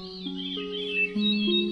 นะ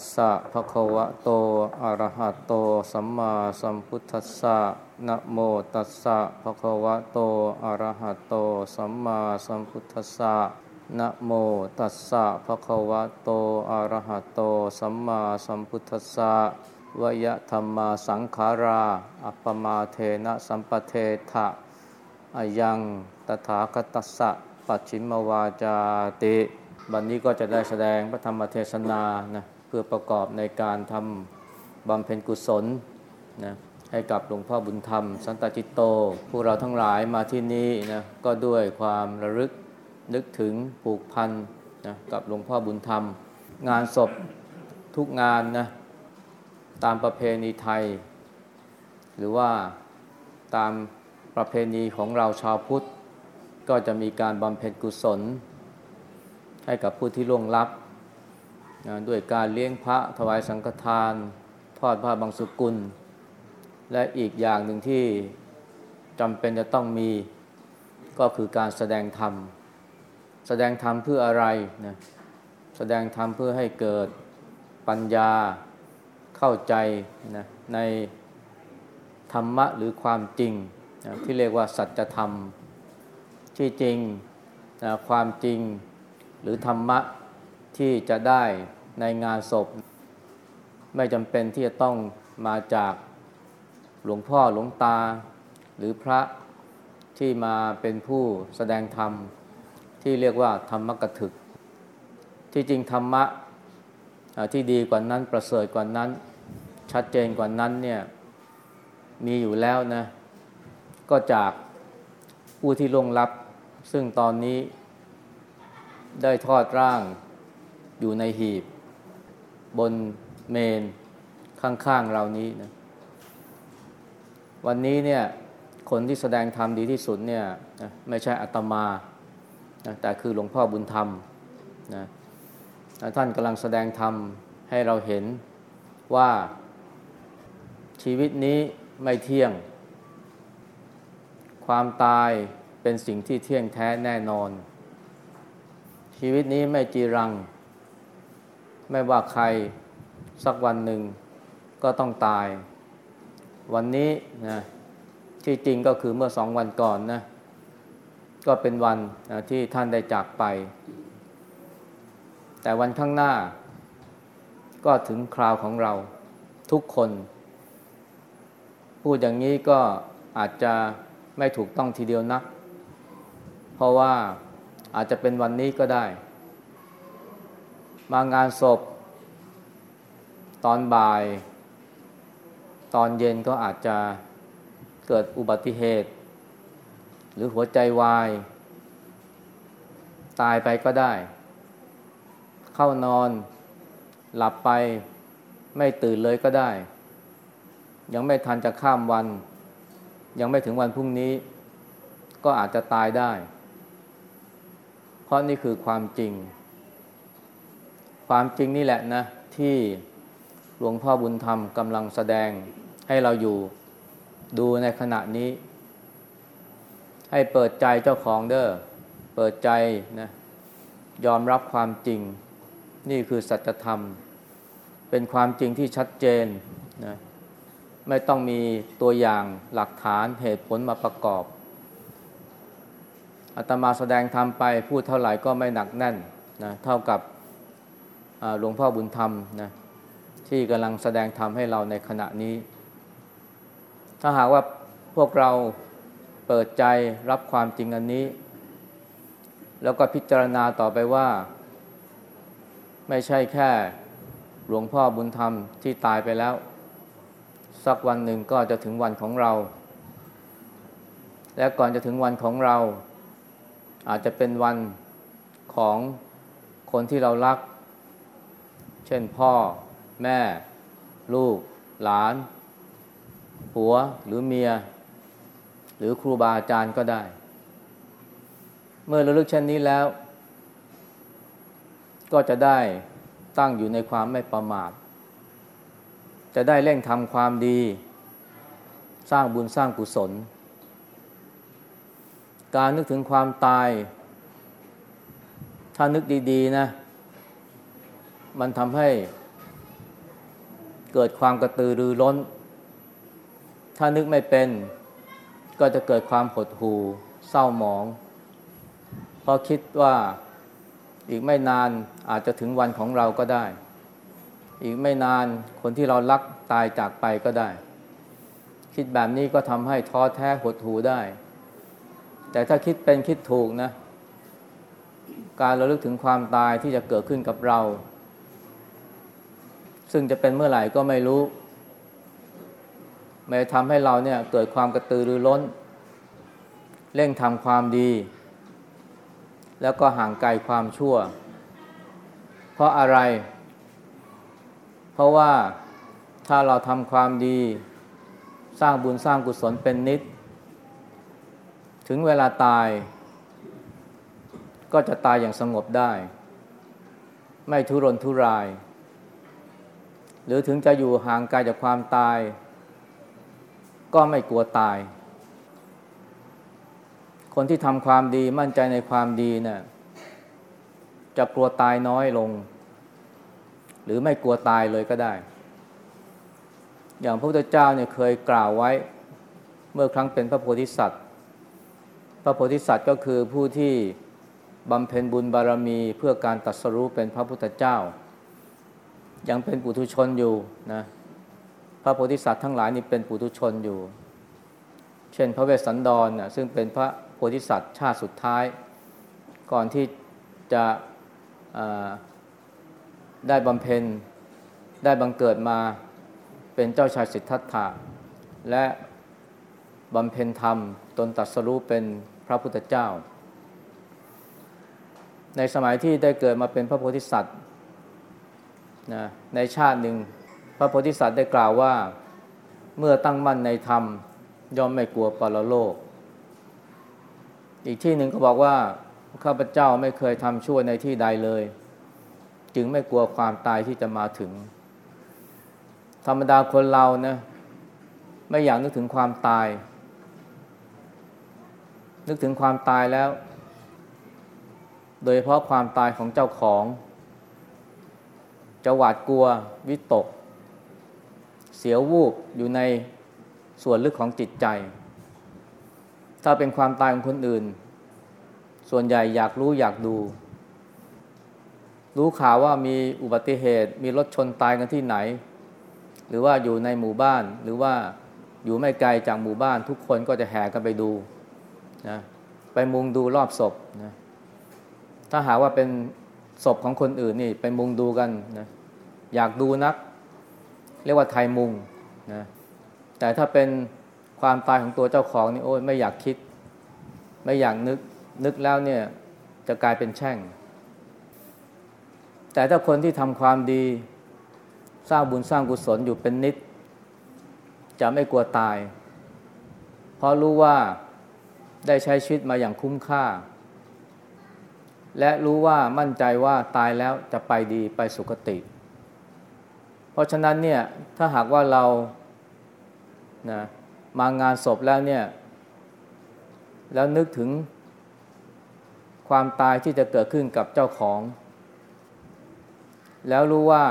สสะภะคะวะโต อะระหะโต สัมมาสัมพุทธัสสะนะโมตัสสะภะคะวะโต อะระหะโต สัมมาสัมพุทธัสสะนะโมตัสสะภะคะวะโต อะระหะโต สัมมาสัมพุทธัสสะวยะธรรมาสังขารา อัปปมาเทนะสัมปเทถะอายังตถาคตัสสะปัจฉิมวาจาติวันนี้ก็จะได้แสดงพระธรรมเทศนานะ เพื่อประกอบในการทำบำเพ็ญกุศลนะให้กับหลวงพ่อบุญธรรม สันตจิตโต พวกเราทั้งหลายมาที่นี่นะก็ด้วยความระลึกนึกถึงผูกพันนะกับหลวงพ่อบุญธรรม งานศพทุกงานนะตามประเพณีไทย หรือว่าตามประเพณีของเราชาวพุทธ ก็จะมีการบำเพ็ญกุศล ให้กับผู้ที่ล่วงลับ นะด้วยการเลี้ยงพระถวายสังฆทาน ทอดผ้าบางสุกุล และอีกอย่างหนึ่งที่จำเป็นจะต้องมีก็คือการแสดงธรรม แสดงธรรมเพื่ออะไรนะแสดงธรรมเพื่อให้เกิดปัญญาเข้าใจนะในธรรมะหรือความจริงนะที่เรียกว่าสัจธรรม ที่จริงนะความจริงหรือธรรมะที่จะได้ ในงานศพ ไม่จำเป็นที่จะต้องมาจากหลวงพ่อหลวงตา หรือพระที่มาเป็นผู้แสดงธรรม ที่เรียกว่าธรรมกถึก ที่จริงธรรมะที่ดีกว่านั้นประเสริฐกว่านั้น ชัดเจนกว่านั้นเนี่ยมีอยู่แล้วนะ ก็จากผู้ที่ลงรับ ซึ่งตอนนี้ได้ทอดร่างอยู่ในหีบ บนเมนข้างๆเรานี้นะวันนี้เนี่ยคนที่แสดงธรรมดีที่สุดเนี่ยไม่ใช่อัตมานะแต่คือหลวงพ่อบุญธรรมนะท่านกำลังแสดงธรรมให้เราเห็นว่าชีวิตนี้ไม่เที่ยง ความตายเป็นสิ่งที่เที่ยงแท้แน่นอน ชีวิตนี้ไม่จีรัง ไม่ว่าใครสักวันหนึ่งก็ต้องตาย วันนี้นะที่จริงก็คือเมื่อสองวันก่อนนะก็เป็นวันนะที่ท่านได้จากไป แต่วันข้างหน้า ก็ถึงคราวของเราทุกคน พูดอย่างนี้ก็อาจจะไม่ถูกต้องทีเดียวนัก เพราะว่าอาจจะเป็นวันนี้ก็ได้ มางานศพ ตอนบ่าย ตอนเย็นก็อาจจะเกิดอุบัติเหตุ หรือหัวใจวาย ตายไปก็ได้ เข้านอนหลับไปไม่ตื่นเลยก็ได้ ยังไม่ทันจะข้ามวัน ยังไม่ถึงวันพรุ่งนี้ ก็อาจจะตายได้ เพราะนี่คือความจริง ความจริงนี่แหละนะ ที่หลวงพ่อบุญธรรมกำลังแสดงให้เราอยู่ดูในขณะนี้ ให้เปิดใจเจ้าของเด้อเปิดใจนะยอมรับความจริง นี่คือสัจธรรม เป็นความจริงที่ชัดเจนนะไม่ต้องมีตัวอย่างหลักฐานเหตุผลมาประกอบอาตมาแสดงธรรมไปพูดเท่าไหร่ก็ไม่หนักแน่นนะเท่ากับ หลวงพ่อบุญธรรมนะที่กำลังแสดงธรรมให้เราในขณะนี้ ถ้าหากว่าพวกเราเปิดใจรับความจริงอันนี้ แล้วก็พิจารณาต่อไปว่า ไม่ใช่แค่หลวงพ่อบุญธรรมที่ตายไปแล้ว สักวันหนึ่งก็จะถึงวันของเรา และก่อนจะถึงวันของเรา อาจจะเป็นวันของคนที่เรารัก เช่นพ่อ แม่ ลูก หลาน ผัวหรือเมีย หรือครูบาอาจารย์ก็ได้ เมื่อระลึกเช่นนี้แล้ว ก็จะได้ตั้งอยู่ในความไม่ประมาท จะได้เร่งทำความดี สร้างบุญสร้างกุศล การนึกถึงความตาย ถ้านึกดี ๆ นะ มันทำให้เกิดความกระตือรือร้น ถ้านึกไม่เป็น ก็จะเกิดความหดหู่เศร้าหมองเพราะคิดว่าอีกไม่นานอาจจะถึงวันของเราก็ได้ อีกไม่นานคนที่เรารักตายจากไปก็ได้ คิดแบบนี้ก็ทำให้ท้อแท้หดหู่ได้ แต่ถ้าคิดเป็นคิดถูกนะ การระลึกถึงความตายที่จะเกิดขึ้นกับเรา ซึ่งจะเป็นเมื่อไหร่ก็ไม่รู้ไม่ทำให้เราเนี่ยเกิดความกระตือรือร้น เร่งทำความดี แล้วก็ห่างไกลความชั่ว เพราะอะไร เพราะว่าถ้าเราทำความดี สร้างบุญสร้างกุศลเป็นนิด ถึงเวลาตาย ก็จะตายอย่างสงบได้ ไม่ทุรนทุราย หรือถึงจะอยู่ห่างไกลจากความตาย ก็ไม่กลัวตาย คนที่ทำความดีมั่นใจในความดีเนะี่ยจะกลัวตายน้อยลง หรือไม่กลัวตายเลยก็ได้ อย่างพระพุทธเจ้าเนี่ยเคยกล่าวไว้ เมื่อครั้งเป็นพระโพธิสัตว์ พระโพธิสัตว์ก็คือผู้ที่บำเพ็ญบุญบารมีเพื่อการตัดสรู้เป็นพระพุทธเจ้า ยังเป็นปุถุชนอยู่นะพระโพธิสัตว์ทั้งหลายนี่เป็นปุถุชนอยู่ เช่นพระเวสสันดรนะซึ่งเป็นพระโพธิสัตว์ชาติสุดท้าย ก่อนที่จะได้บำเพ็ญได้บังเกิดมาเป็นเจ้าชายสิทธัตถะและบำเพ็ญธรรมตนตัดสรู้เป็นพระพุทธเจ้า ในสมัยที่ได้เกิดมาเป็นพระโพธิสัตว์ นะในชาติหนึ่ง พระโพธิสัตว์ได้กล่าวว่าเมื่อตั้งมั่นในธรรม ย่อมไม่กลัวปรโลก อีกที่หนึ่งก็บอกว่าข้าพเจ้าไม่เคยทำชั่วในที่ใดเลย จึงไม่กลัวความตายที่จะมาถึง ธรรมดาคนเรานะไม่อยากนึกถึงความตาย นึกถึงความตายแล้ว โดยเฉพาะความตายของเจ้าของ จะหวาดกลัววิตก เสียววูบอยู่ในส่วนลึกของจิตใจ ถ้าเป็นความตายของคนอื่น ส่วนใหญ่อยากรู้อยากดู รู้ข่าวว่ามีอุบัติเหตุ มีรถชนตายกันที่ไหน หรือว่าอยู่ในหมู่บ้าน หรือว่าอยู่ไม่ไกลจากหมู่บ้าน ทุกคนก็จะแห่กันไปดูนะไปมุงดูรอบศพนะถ้าหาว่าเป็น ศพของคนอื่นนี่ไปมุงดูกันนะอยากดูนัก เรียกว่าไทยมุงนะแต่ถ้าเป็นความตายของตัวเจ้าของนี่โอ้ยไม่อยากคิด ไม่อยากนึกนึกแล้วเนี่ยจะกลายเป็นแช่ง แต่ถ้าคนที่ทำความดีสร้างบุญสร้างกุศลอยู่เป็นนิด จะไม่กลัวตาย เพราะรู้ว่าได้ใช้ชีวิตมาอย่างคุ้มค่า และรู้ว่ามั่นใจว่าตายแล้วจะไปดีไปสุคติ เพราะฉะนั้นเนี่ยถ้าหากว่าเรานะมางานศพแล้วเนี่ย แล้วนึกถึงความตายที่จะเกิดขึ้นกับเจ้าของ แล้วรู้ว่า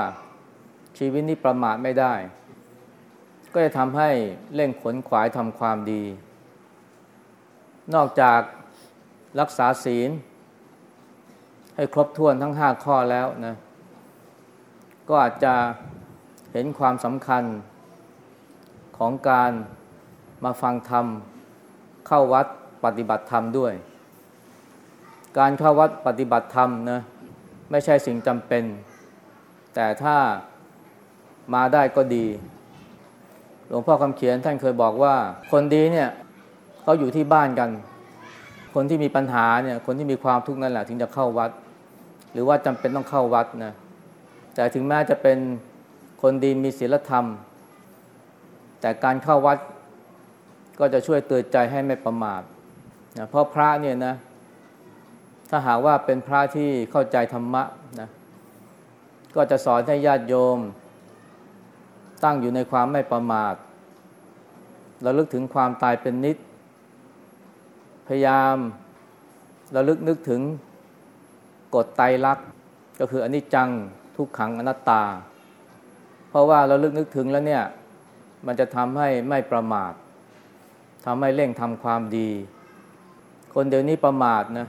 ชีวิตนี้ประมาทไม่ได้ ก็จะทำให้เร่งขนขวายทำความดี นอกจากรักษาศีล ให้ครบถ้วนทั้งห้าข้อแล้วนะ ก็อาจจะเห็นความสำคัญของการมาฟังธรรม เข้าวัดปฏิบัติธรรมด้วย การเข้าวัดปฏิบัติธรรมนะไม่ใช่สิ่งจำเป็น แต่ถ้ามาได้ก็ดี หลวงพ่อคำเขียนท่านเคยบอกว่า คนดีเนี่ยเขาอยู่ที่บ้านกัน คนที่มีปัญหาเนี่ย คนที่มีความทุกข์นั่นแหละถึงจะเข้าวัด หรือว่าจำเป็นต้องเข้าวัดนะแต่ถึงแม้จะเป็นคนดีมีศีลธรรม แต่การเข้าวัดก็จะช่วยเตือนใจให้ไม่ประมาทนะเพราะพระเนี่ยนะ ถ้าหากว่าเป็นพระที่เข้าใจธรรมะนะก็จะสอนให้ญาติโยม ตั้งอยู่ในความไม่ประมาทระลึกถึงความตายเป็นนิด พยายามระลึกนึกถึง กฎไตรลักษณ์ก็คืออนิจจังทุกขังอนัตตา เพราะว่าเราลึกนึกถึงแล้วเนี่ย มันจะทำให้ไม่ประมาททำให้เร่งทำความดี คนเดี๋ยวนี้ประมาทนะ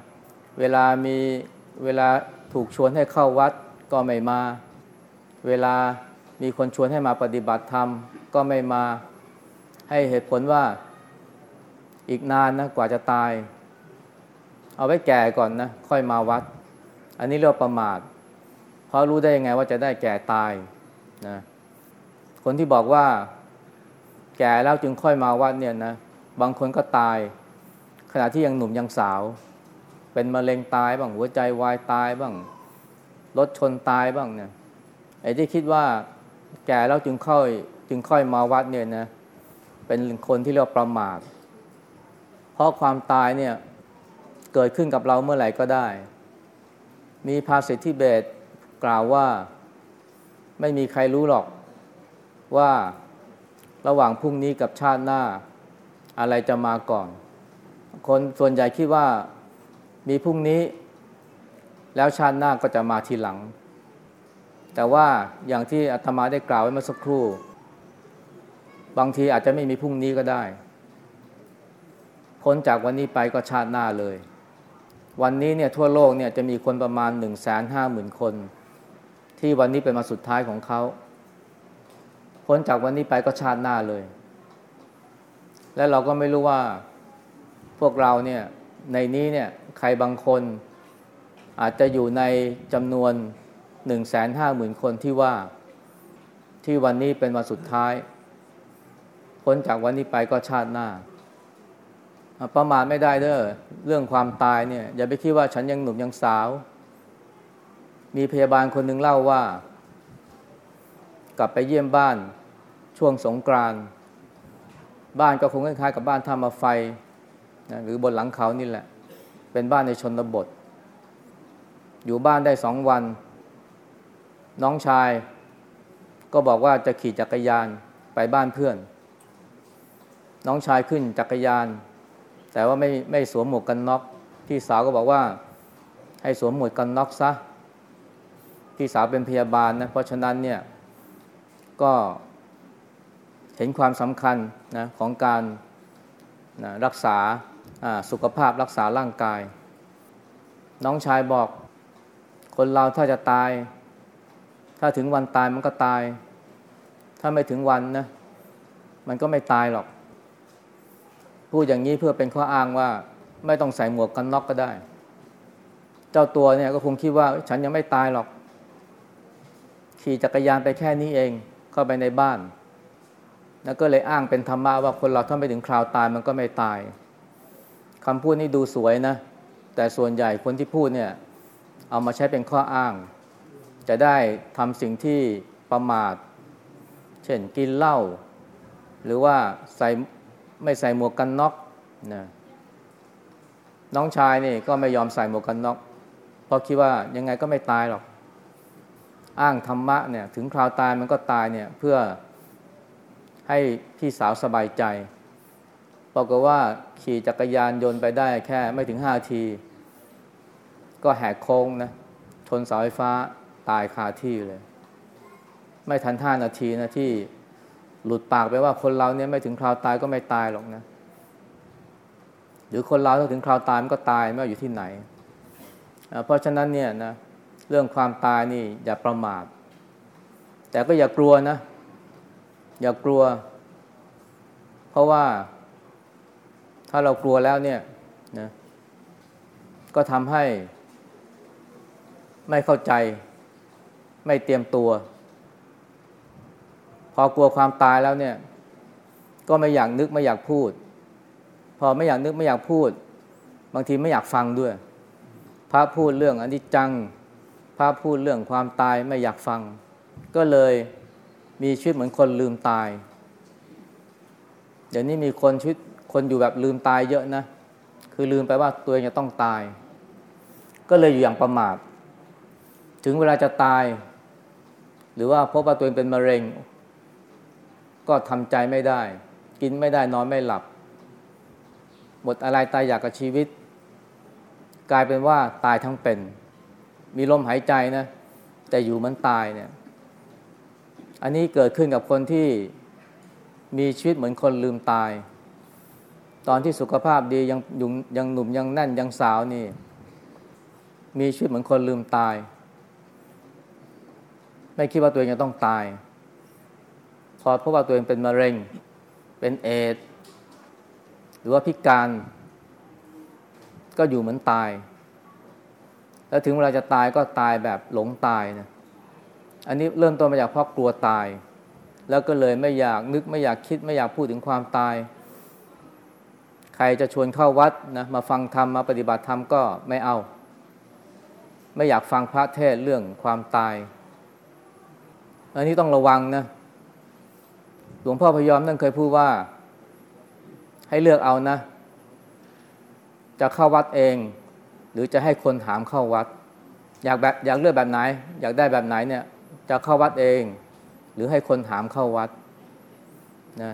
เวลามีเวลาถูกชวนให้เข้าวัดก็ไม่มา เวลามีคนชวนให้มาปฏิบัติธรรมก็ไม่มาให้เหตุผลว่าอีกนานนะกว่าจะตาย เอาไว้แก่ก่อนนะ ค่อยมาวัด อันนี้เรียกประมาทเพราะรู้ได้ยังไงว่าจะได้แก่ตายนะคนที่บอกว่า แก่แล้วจึงค่อยมาวัดเนี่ยนะบางคนก็ตาย ขณะที่ยังหนุ่มยังสาว เป็นมะเร็งตายบ้างหัวใจวายตายบ้างรถชนตายบ้างเนี่ยไอ้ที่คิดว่าแก่แล้วจึงค่อย จึงค่อยมาวัดเนี่ยนะเป็นคนที่เรียกประมาทเพราะความตายเนี่ยเกิดขึ้นกับเราเมื่อไหร่ก็ได้ มีภาษิตที่เบตกล่าวว่าไม่มีใครรู้หรอกว่าระหว่างพรุ่งนี้กับชาติหน้าอะไรจะมาก่อน คนส่วนใหญ่คิดว่ามีพรุ่งนี้แล้วชาติหน้าก็จะมาทีหลัง แต่ว่าอย่างที่อาตมาได้กล่าวไว้เมื่อสักครู่ บางทีอาจจะไม่มีพรุ่งนี้ก็ได้ พ้นจากวันนี้ไปก็ชาติหน้าเลย วันนี้เนี่ยทั่วโลกเนี่ยจะมีคนประมาณหนึ่งแสนห้าหมื่นคน ที่วันนี้เป็นมาสุดท้ายของเขาพ้นจากวันนี้ไปก็ชาติหน้าเลย และเราก็ไม่รู้ว่าพวกเราเนี่ยในนี้เนี่ยใครบางคนอาจจะอยู่ในจำนวนหนึ่งแสนห้าหมื่นคนที่ว่าที่วันนี้เป็นวันสุดท้าย พ้นจากวันนี้ไปก็ชาติหน้า ประมาทไม่ได้เด้อเรื่องความตายเนี่ย อย่าไปคิดว่าฉันยังหนุ่มยังสาว มีพยาบาลคนหนึ่งเล่าว่า กลับไปเยี่ยมบ้านช่วงสงกรานบ้านก็คงคล้ายๆกับบ้านท่ามาไฟนะหรือบนหลังเขานี่แหละ เป็นบ้านในชนบท อยู่บ้านได้สองวัน น้องชายก็บอกว่าจะขี่จักรยานไปบ้านเพื่อน น้องชายขึ้นจักรยาน แต่ว่าไม่ไม่สวมหมวกกันน็อกพี่สาวก็บอกว่าให้สวมหมวกกันน็อกซะพี่สาวเป็นพยาบาลนะเพราะฉะนั้นเนี่ยก็เห็นความสำคัญนะของการนะรักษาสุขภาพรักษาร่างกาย น้องชายบอกคนเราถ้าจะตาย ถ้าถึงวันตายมันก็ตาย ถ้าไม่ถึงวันนะมันก็ไม่ตายหรอก พูดอย่างนี้เพื่อเป็นข้ออ้างว่าไม่ต้องใส่หมวกกันน็อกก็ได้ เจ้าตัวเนี่ยก็คงคิดว่าฉันยังไม่ตายหรอก ขี่จักรยานไปแค่นี้เองเข้าไปในบ้าน แล้วก็เลยอ้างเป็นธรรมะว่าคนเราถ้าไปถึงคราวตายมันก็ไม่ตายคำพูดนี้ดูสวยนะ แต่ส่วนใหญ่คนที่พูดเนี่ยเอามาใช้เป็นข้ออ้าง จะได้ทำสิ่งที่ประมาท เช่นกินเหล้าหรือว่าใส่ ไม่ใส่หมวกกันน็อกนะน้องชายนี่ก็ไม่ยอมใส่หมวกกันน็อกเพราะคิดว่ายังไงก็ไม่ตายหรอก อ้างธรรมะเนี่ย ถึงคราวตายมันก็ตายเนี่ย เพื่อให้พี่สาวสบายใจบอกว่าขี่จักรยานยนต์ไปได้แค่ไม่ถึงห้าที ก็แหกโค้งนะชนเสาไฟฟ้าตายคาที่เลย ไม่ทันท่านาทีนะที่ หลุดปากไปว่าคนเราเนี่ยไม่ถึงคราวตายก็ไม่ตายหรอกนะ หรือคนเราถ้าถึงคราวตายมันก็ตายไม่ว่าอยู่ที่ไหน เพราะฉะนั้นเนี่ยนะเรื่องความตายนี่อย่าประมาท แต่ก็อย่ากลัวนะ อย่ากลัว เพราะว่าถ้าเรากลัวแล้วเนี่ยนะก็ทำให้ไม่เข้าใจไม่เตรียมตัว พอกลัวความตายแล้วเนี่ย ก็ไม่อยากนึกไม่อยากพูด พอไม่อยากนึกไม่อยากพูด บางทีไม่อยากฟังด้วย พระพูดเรื่องอนิจจัง พระพูดเรื่องความตายไม่อยากฟัง ก็เลยมีชีวิตเหมือนคนลืมตาย เดี๋ยวนี้มีคนชีวิตคนอยู่แบบลืมตายเยอะนะ คือลืมไปว่าตัวเองจะต้องตาย ก็เลยอยู่อย่างประมาท ถึงเวลาจะตาย หรือว่าพบว่าตัวเองเป็นมะเร็ง ก็ทำใจไม่ได้ กินไม่ได้นอนไม่หลับ หมดอะไรตายอยากกับชีวิต กลายเป็นว่าตายทั้งเป็น มีลมหายใจนะ แต่อยู่มันตายเนี่ย อันนี้เกิดขึ้นกับคนที่มีชีวิตเหมือนคนลืมตาย ตอนที่สุขภาพดียังยังยังหนุ่มยังแน่นยังสาวนี่ มีชีวิตเหมือนคนลืมตาย ไม่คิดว่าตัวเองจะต้องตาย พอพบว่าตัวเองเป็นมะเร็ง เป็นเอดหรือว่าพิการ ก็อยู่เหมือนตาย แล้วถึงเวลาจะตายก็ตายแบบหลงตายนะอันนี้เริ่มต้นมาจากเพราะกลัวตาย แล้วก็เลยไม่อยากนึกไม่อยากคิดไม่อยากพูดถึงความตาย ใครจะชวนเข้าวัดนะมาฟังธรรมมาปฏิบัติธรรมก็ไม่เอา ไม่อยากฟังพระเทศเรื่องความตาย อันนี้ต้องระวังนะ หลวงพ่อพยอมนั่นเคยพูดว่า ให้เลือกเอานะ จะเข้าวัดเอง หรือจะให้คนถามเข้าวัด อยากแบบอยากเลือกแบบไหน อยากได้แบบไหนเนี่ย จะเข้าวัดเอง หรือให้คนถามเข้าวัดนะ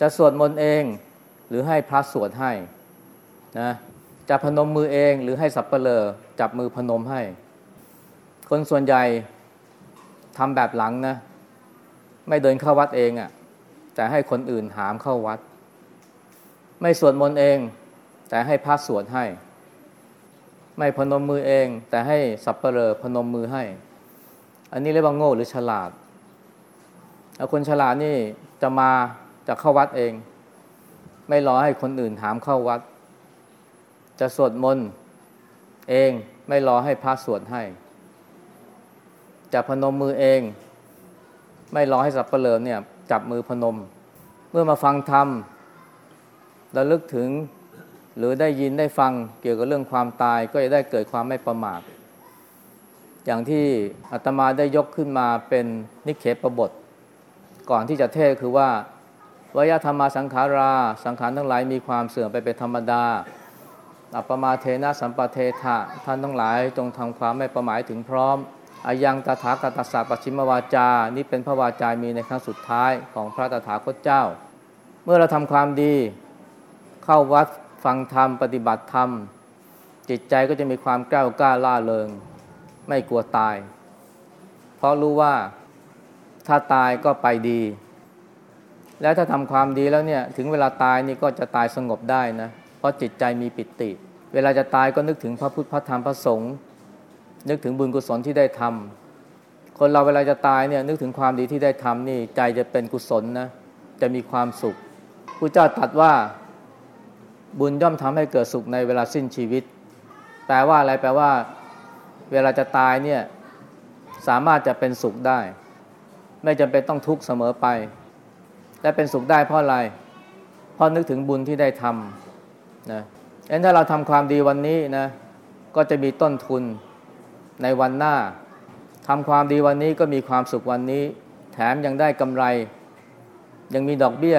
จะสวดมนต์เอง หรือให้พระสวดให้นะจะพนมมือเองหรือให้สับเปลอจับมือพนมให้ คนส่วนใหญ่ทำแบบหลังนะ ไม่เดินเข้าวัดเองอะ่ะ แต่ให้คนอื่นหามเข้าวัด ไม่สวดมนต์เอง แต่ให้พระสวดให้ ไม่พนมมือเอง แต่ให้สับเปลอพนมมือให้ อันนี้เรียกว่าโง่หรือฉลาดคนฉลาดนี่จะมาจะเข้าวัดเอง ไม่รอให้คนอื่นถามเข้าวัด จะสวดมนต์เองไม่รอให้พระสวดให้ จะพนมมือเอง ไม่รอให้สับเปลือเนี่ยจับมือพนม เมื่อมาฟังธรรมระลึกถึงหรือได้ยินได้ฟังเกี่ยวกับเรื่องความตายก็จะได้เกิดความไม่ประมาท อย่างที่อาตมาได้ยกขึ้นมาเป็นนิเคปบท ก่อนที่จะเทศคือว่าวยธรรมาสังขารา สังขารทั้งหลายมีความเสื่อมไปเป็นธรรมดา อัปมาเทนะสัมปเทถะท่านทั้งหลายจงทำความไม่ประมายถึงพร้อม อายังตถาคตสสะปัชิมวาจา นี่เป็นพระวาจามีในครั้งสุดท้ายของพระตถาคตเจ้า เมื่อเราทำความดีเข้าวัดฟังธรรมปฏิบัติธรรม จิตใจก็จะมีความกล้ากล้าล่าเริง ไม่กลัวตาย เพราะรู้ว่าถ้าตายก็ไปดี แล้วถ้าทำความดีแล้วเนี่ยถึงเวลาตายนี่ก็จะตายสงบได้นะ เพราะจิตใจมีปิติ เวลาจะตายก็นึกถึงพระพุทธพระธรรมพระสงฆ์ นึกถึงบุญกุศลที่ได้ทำคนเราเวลาจะตายเนี่ยนึกถึงความดีที่ได้ทำนี่ใจจะเป็นกุศลนะจะมีความสุขพระเจ้าตรัสว่าบุญย่อมทำให้เกิดสุขในเวลาสิ้นชีวิต แปลว่าอะไรแปลว่า เวลาจะตายเนี่ยสามารถจะเป็นสุขได้ ไม่จำเป็นต้องทุกข์เสมอไปและเป็นสุขได้เพราะอะไรเพราะนึกถึงบุญที่ได้ทำนะงั้นถ้าเราทำความดีวันนี้นะก็จะมีต้นทุน ในวันหน้าทำความดีวันนี้ก็มีความสุขวันนี้ แถมยังได้กำไร ยังมีดอกเบี้ย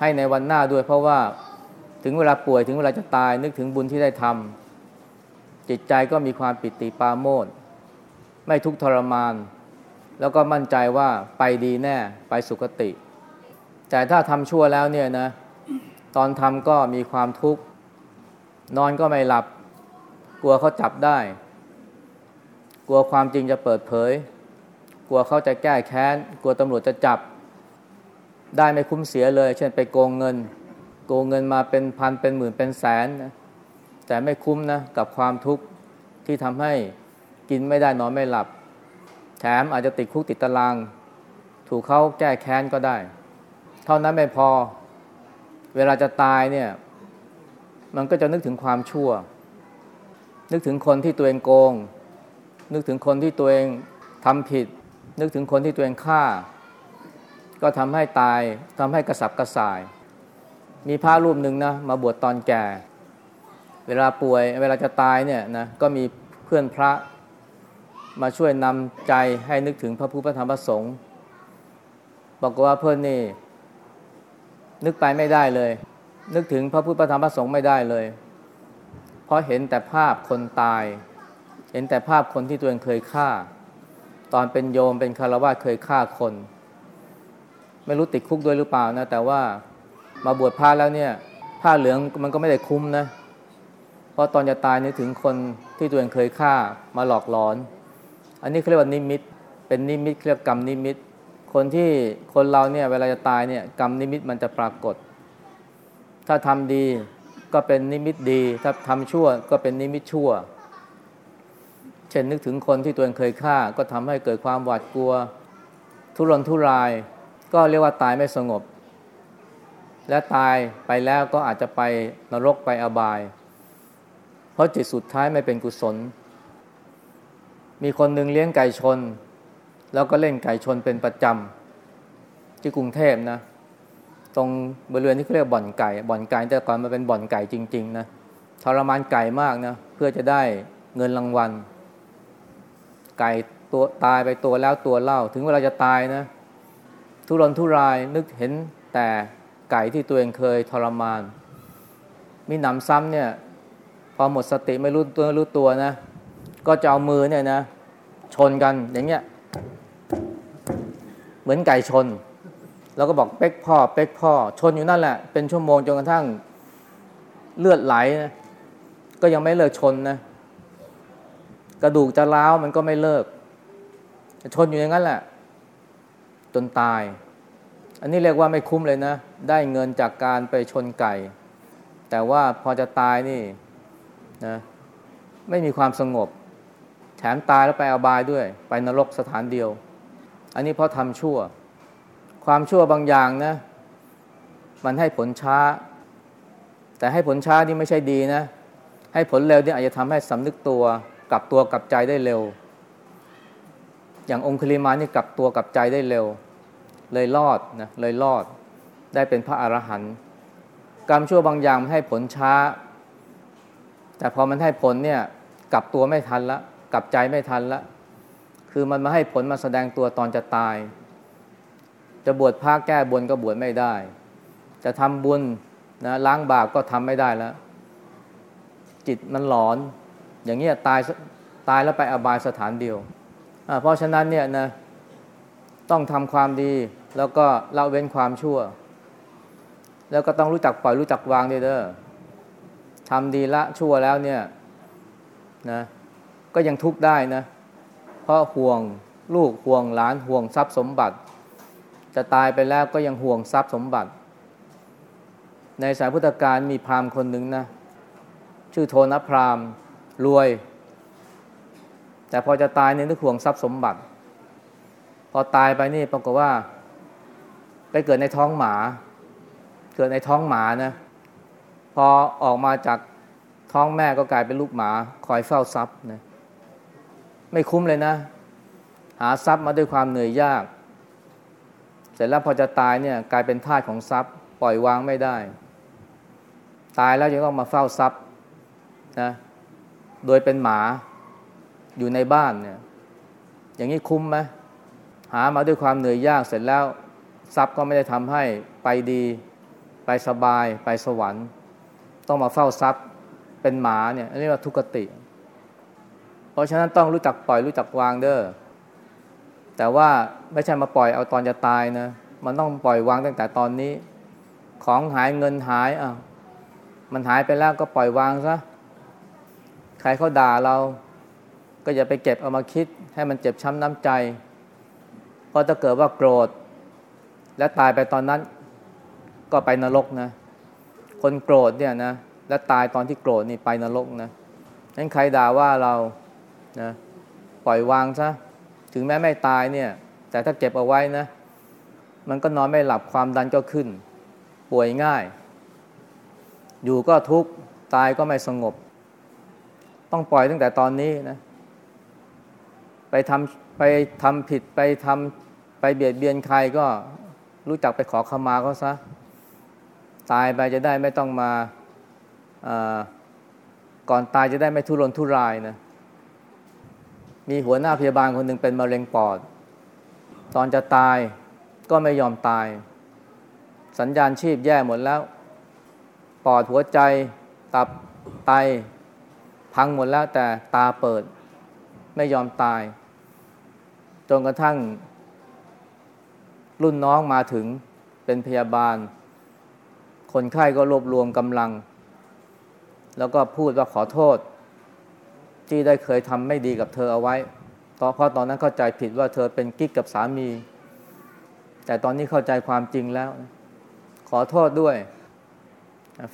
ให้ในวันหน้าด้วย เพราะว่าถึงเวลาป่วยถึงเวลาจะตายนึกถึงบุญที่ได้ทำจิตใจก็มีความปิติปาโมดไม่ทุกทรมาน แล้วก็มั่นใจว่าไปดีแน่ไปสุคติ แต่ถ้าทำชั่วแล้วเนี่ยนะ ตอนทำก็มีความทุกข์นอนก็ไม่หลับ กลัวเขาจับได้ กลัวความจริงจะเปิดเผย กลัวเขาจะแก้แค้น กลัวตำรวจจะจับ ได้ไม่คุ้มเสียเลย เช่นไปโกงเงิน โกงเงินมาเป็นพันเป็นหมื่นเป็นแสนนะแต่ไม่คุ้มนะกับความทุกข์ที่ทำให้กินไม่ได้นอนไม่หลับ แถมอาจจะติดคุกติดตาราง ถูกเขาแก้แค้นก็ได้ เท่านั้นไม่พอ เวลาจะตายเนี่ย มันก็จะนึกถึงความชั่ว นึกถึงคนที่ตัวเองโกง นึกถึงคนที่ตัวเองทำผิด นึกถึงคนที่ตัวเองฆ่า ก็ทำให้ตายทำให้กระสับกระส่าย มีพระรูปหนึ่งนะมาบวชตอนแก่ เวลาป่วย เวลาจะตายเนี่ยนะก็มีเพื่อนพระมาช่วยนำใจให้นึกถึงพระพุทธธรรมพระสงฆ์บอกว่าเพื่อนนี่ นึกไปไม่ได้เลย นึกถึงพระพุทธธรรมพระสงฆ์ไม่ได้เลย เพราะเห็นแต่ภาพคนตาย เห็นแต่ภาพคนที่ตัวเองเคยฆ่า ตอนเป็นโยมเป็นคารวะเคยฆ่าคน ไม่รู้ติดคุกด้วยหรือเปล่านะ แต่ว่ามาบวชพระแล้วเนี่ย ผ้าเหลืองมันก็ไม่ได้คุ้มนะ เพราะตอนจะตายนึกถึงคนที่ตัวเองเคยฆ่ามาหลอกหลอน อันนี้เขาเรียกว่านิมิต เป็นนิมิตเรียกกรรมนิมิต คนที่คนเราเนี่ยเวลาจะตายเนี่ยกรรมนิมิตมันจะปรากฏ ถ้าทำดีก็เป็นนิมิตดี ถ้าทำชั่วก็เป็นนิมิตชั่ว ช่นนึกถึงคนที่ตัวเองเคยฆ่า ก็ทำให้เกิดความหวาดกลัว ทุรนทุราย ก็เรียกว่าตายไม่สงบ และตายไปแล้วก็อาจจะไปนรกไปอบาย เพราะจิตสุดท้ายไม่เป็นกุศล มีคนหนึ่งเลี้ยงไก่ชน แล้วก็เล่นไก่ชนเป็นประจำที่กรุงเทพนะ ตรงบริเวณที่เขาเรียกบ่อนไก่ บ่อนไก่แต่ก่อนมันเป็นบ่อนไก่จริง ๆ นะทรมานไก่มากนะเพื่อจะได้เงินรางวัล ไก่ตัวตายไปตัวแล้วตัวเล่า ถึงเวลาจะตายนะ ทุรนทุรายนึกเห็นแต่ไก่ที่ตัวเองเคยทรมาน มีหนำซ้ำเนี่ย พอหมดสติไม่รู้ตัวรู้ตัวนะ ก็จะเอามือเนี่ยนะ ชนกันอย่างเงี้ย เหมือนไก่ชน แล้วก็บอกเป๊กพ่อ เป๊กพ่อ ชนอยู่นั่นแหละ เป็นชั่วโมงจนกระทั่งเลือดไหลนะก็ยังไม่เลิกชนนะ กระดูกจะร้าวมันก็ไม่เลิก ชนอยู่อย่างนั้นแหละ จนตาย อันนี้เรียกว่าไม่คุ้มเลยนะ ได้เงินจากการไปชนไก่ แต่ว่าพอจะตายนี่นะไม่มีความสงบ แถมตายแล้วไปอบายด้วย ไปนรกสถานเดียว อันนี้เพราะทำชั่ว ความชั่วบางอย่างนะ มันให้ผลช้า แต่ให้ผลช้านี่ไม่ใช่ดีนะ ให้ผลเร็วนี่อาจจะทำให้สำนึกตัว กลับตัวกลับใจได้เร็ว อย่างองคุลิมานี่กลับตัวกลับใจได้เร็ว เลยรอดนะเลยรอดได้เป็นพระอรหันต์กรรมชั่วบางอย่างมันให้ผลช้า แต่พอมันให้ผลเนี่ยกลับตัวไม่ทันละกลับใจไม่ทันละคือมันมาให้ผลมาแสดงตัวตอนจะตาย จะบวชพระแก้บนก็บวชไม่ได้ จะทำบุญนะล้างบาปก็ทำไม่ได้แล้ว จิตมันหลอน อย่างเงี้ยตายตายแล้วไปอบายสถานเดียว เพราะฉะนั้นเนี่ยนะต้องทำความดีแล้วก็ละเว้นความชั่ว แล้วก็ต้องรู้จักปล่อยรู้จักวางด้วยเด้อทำดีละชั่วแล้วเนี่ยนะก็ยังทุกข์ได้นะ เพราะห่วงลูกห่วงหลานห่วงทรัพย์สมบัติ จะตายไปแล้วก็ยังห่วงทรัพย์สมบัติ ในสายพุทธการมีพราหมณ์คนหนึ่งนะ ชื่อโทนพราหมณ์ รวย แต่พอจะตายเนี่ยนึกห่วงทรัพย์สมบัติ พอตายไปนี่ปรากฏว่า ไปเกิดในท้องหมา เกิดในท้องหมานะ พอออกมาจากท้องแม่ก็กลายเป็นลูกหมาคอยเฝ้าทรัพย์นะไม่คุ้มเลยนะ หาทรัพย์มาด้วยความเหนื่อยยาก เสร็จแล้วพอจะตายเนี่ยกลายเป็นทาสของทรัพย์ ปล่อยวางไม่ได้ ตายแล้วยังต้องมาเฝ้าทรัพย์นะ โดยเป็นหมาอยู่ในบ้านเนี่ย อย่างนี้คุ้มไหมหามาด้วยความเหนื่อยยากเสร็จแล้ว ทรัพย์ก็ไม่ได้ทำให้ไปดี ไปสบาย ไปสวรรค์ ต้องมาเฝ้าทรัพย์เป็นหมาเนี่ยอันนี้ว่าทุกติ เพราะฉะนั้นต้องรู้จักปล่อยรู้จักวางเด้อแต่ว่าไม่ใช่มาปล่อยเอาตอนจะตายนะมันต้องปล่อยวางตั้งแต่ตอนนี้ ของหายเงินหายอะมันหายไปแล้วก็ปล่อยวางซะ ใครเขาด่าเราก็อย่าไปเก็บเอามาคิด ให้มันเจ็บช้ำน้ำใจ เพราะถ้าเกิดว่าโกรธ และตายไปตอนนั้น ก็ไปนรกนะ คนโกรธเนี่ยนะ และตายตอนที่โกรธนี่ไปนรกนะนั้นใครด่าว่าเรานะปล่อยวางซะถึงแม้ไม่ตายเนี่ย แต่ถ้าเก็บเอาไว้นะ มันก็นอนไม่หลับความดันก็ขึ้น ป่วยง่าย อยู่ก็ทุกข์ตายก็ไม่สงบ ต้องปล่อยตั้งแต่ตอนนี้นะ ไปทำไปทำผิดไปทำไปเบียดเบียนใครก็รู้จักไปขอขมาเขาซะ ตายไปจะได้ไม่ต้องมาก่อนตายจะได้ไม่ทุรนทุรายนะ มีหัวหน้าพยาบาลคนหนึ่งเป็นมะเร็งปอด ตอนจะตายก็ไม่ยอมตาย สัญญาณชีพแย่หมดแล้ว ปอดหัวใจ ตับไต พังหมดแล้วแต่ตาเปิด ไม่ยอมตาย จนกระทั่ง รุ่นน้องมาถึงเป็นพยาบาล คนไข้ก็รวบรวมกำลัง แล้วก็พูดว่าขอโทษ ที่ได้เคยทำไม่ดีกับเธอเอาไว้เพราะตอนนั้นเข้าใจผิดว่าเธอเป็นกิ๊กกับสามี แต่ตอนนี้เข้าใจความจริงแล้ว ขอโทษด้วย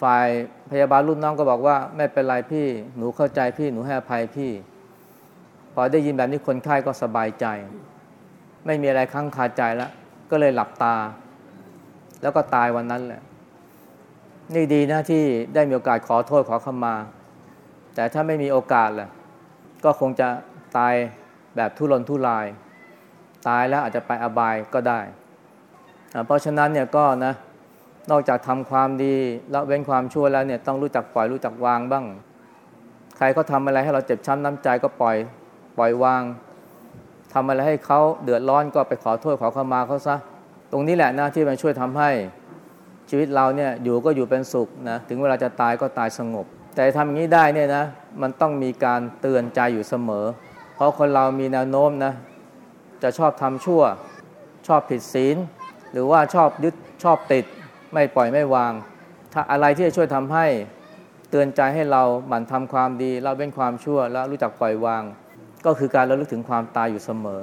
ฝ่ายพยาบาลรุ่นน้องก็บอกว่าไม่เป็นไรพี่หนูเข้าใจพี่หนูให้อภัยพี่ พอได้ยินแบบนี้คนไข้ก็สบายใจ ไม่มีอะไรค้างคาใจแล้ว ก็เลยหลับตา แล้วก็ตายวันนั้นแหละ นี่ดีนะที่ได้มีโอกาสขอโทษขอขมา แต่ถ้าไม่มีโอกาสล่ะ ก็คงจะตายแบบทุรนทุราย ตายแล้วอาจจะไปอบายก็ได้ เพราะฉะนั้นเนี่ยก็นะ นอกจากทำความดีละเว้นความชั่วแล้วเนี่ยต้องรู้จักปล่อยรู้จักวางบ้าง ใครเขาทาอะไรให้เราเจ็บช้ำน้ำใจก็ปล่อยปล่อยวางทำอะไรให้เขาเดือดร้อนก็ไปขอโทษขอเขามาเขาซะ ตรงนี้แหละนะที่มันช่วยทำให้ชีวิตเราเนี่ยอยู่ก็อยู่เป็นสุขนะถึงเวลาจะตายก็ตายสงบ แต่ทำอย่างนี้ได้เนี่ยนะมันต้องมีการเตือนใจอยู่เสมอ เพราะคนเรามีแนวโน้มนะจะชอบทำชั่ว ชอบผิดศีล หรือว่าชอบยึดชอบติด ไม่ปล่อยไม่วาง ถ้าอะไรที่จะช่วยทำให้เตือนใจให้เราหมั่นทำความดีเราเป็นความชั่วแล้วรู้จักปล่อยวาง ก็คือการระลึกถึงความตายอยู่เสมอ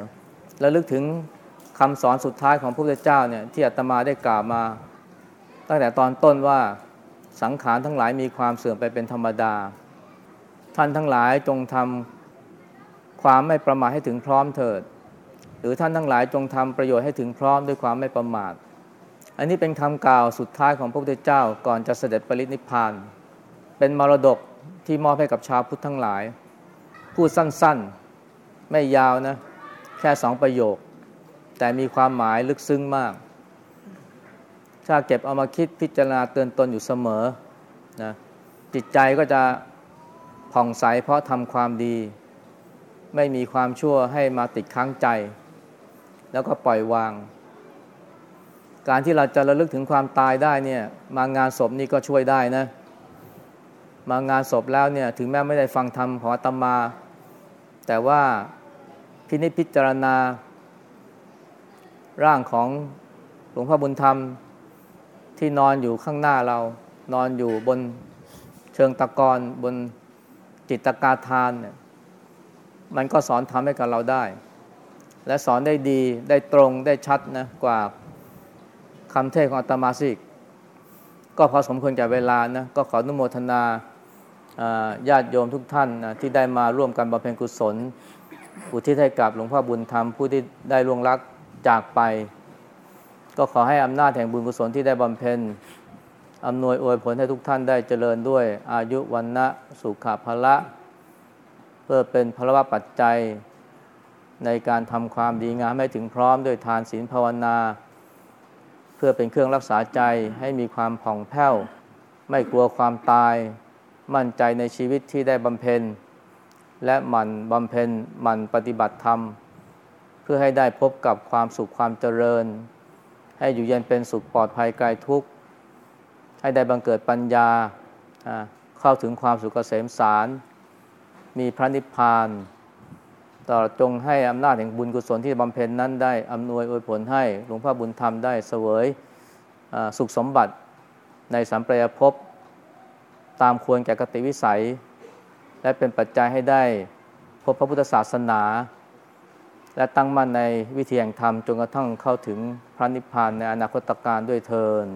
ระลึกถึงคำสอนสุดท้ายของพระพุทธเจ้าเนี่ยที่อาตมาได้กล่าวมา ตั้งแต่ตอนต้นว่าสังขารทั้งหลายมีความเสื่อมไปเป็นธรรมดา ท่านทั้งหลายจงทำความไม่ประมาทให้ถึงพร้อมเถิด หรือท่านทั้งหลายจงทำประโยชน์ให้ถึงพร้อมด้วยความไม่ประมาท อันนี้เป็นคำกล่าวสุดท้ายของพระพุทธเจ้าก่อนจะเสด็จปรินิพพาน เป็นมรดกที่มอบให้กับชาวพุทธทั้งหลาย พูดสั้นๆ ไม่ยาวนะ แค่สองประโยค แต่มีความหมายลึกซึ้งมาก ถ้าเก็บเอามาคิดพิจารณาเตือนตนอยู่เสมอนะจิตใจก็จะผ่องใสเพราะทำความดี ไม่มีความชั่วให้มาติดค้างใจ แล้วก็ปล่อยวาง การที่เราจะระลึกถึงความตายได้เนี่ย มางานศพนี่ก็ช่วยได้นะ มางานศพแล้วเนี่ย ถึงแม้ไม่ได้ฟังธรรมของอาตมา แต่ว่าพินิจพิจารณา ร่างของหลวงพ่อบุญธรรมที่นอนอยู่ข้างหน้าเรา นอนอยู่บนเชิงตะกอนบนจิตตกาทานเนี่ยมันก็สอนทำให้กับเราได้ และสอนได้ดีได้ตรงได้ชัดนะกว่า คำเทศของอาตมาสิกก็พอสมควรแก่เวลานะก็ขออนุโมทนาญาติโยมทุกท่านนะที่ได้มาร่วมกันบำเพ็ญกุศล อุทิศให้กับหลวงพ่อบุญธรรมผู้ที่ได้ล่วงลักจากไป ก็ขอให้อำนาจแห่งบุญกุศลที่ได้บำเพ็ญอำนวยอวยผลให้ทุกท่านได้เจริญด้วยอายุวันนะสุขภละ เพื่อเป็นพลวะปัจจัยในการทำความดีงามให้ถึงพร้อมด้วยทานศีลภาวนา เพื่อเป็นเครื่องรักษาใจให้มีความผ่องแผ้ว ไม่กลัวความตาย มั่นใจในชีวิตที่ได้บำเพ็ญ และหมั่นบำเพ็ญหมั่นปฏิบัติธรรม เพื่อให้ได้พบกับความสุขความเจริญ ให้อยู่เย็นเป็นสุขปลอดภัยไกลทุกข์ ให้ได้บังเกิดปัญญาเข้าถึงความสุขเกษมสาร มีพระนิพพาน ต่อจงให้อำนาจแห่งบุญกุศลที่บำเพ็ญนั้นได้อำนวยอวยผลให้หลวงพ่อบุญธรรมได้เสวยสุขสมบัติในสัมปรายภพตามควรแก่กติวิสัย และเป็นปัจจัยให้ได้พบพระพุทธศาสนา และตั้งมั่นในวิธีแห่งธรรมจนกระทั่งเข้าถึงพระนิพพานในอนาคตการด้วยเทิน